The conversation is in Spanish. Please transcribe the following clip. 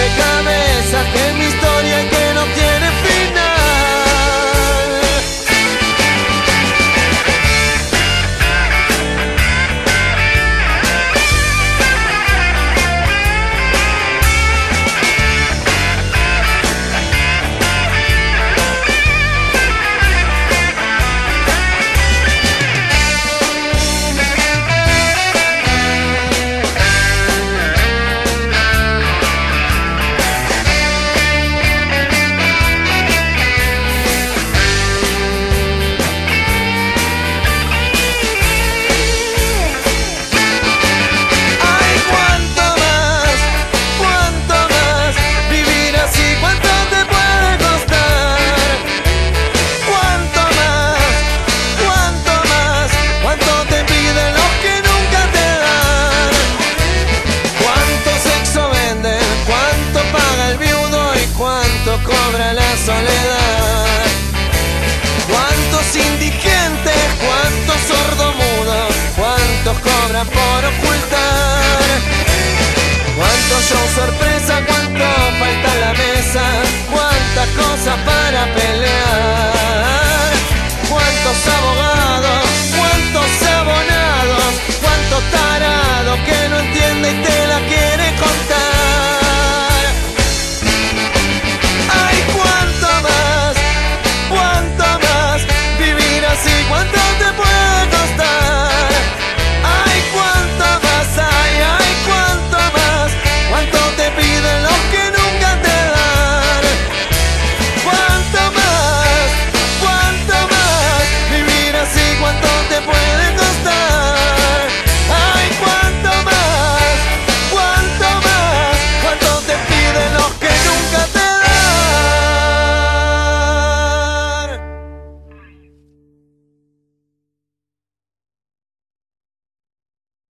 becoming ¿Cuántos indigentes, cuántos sordomudos, cuántos cobran por ocultar? ¿Cuántos son sorpresa, cuánto falta la mesa, cuántas cosas para pelear? ¿Cuántos abogados?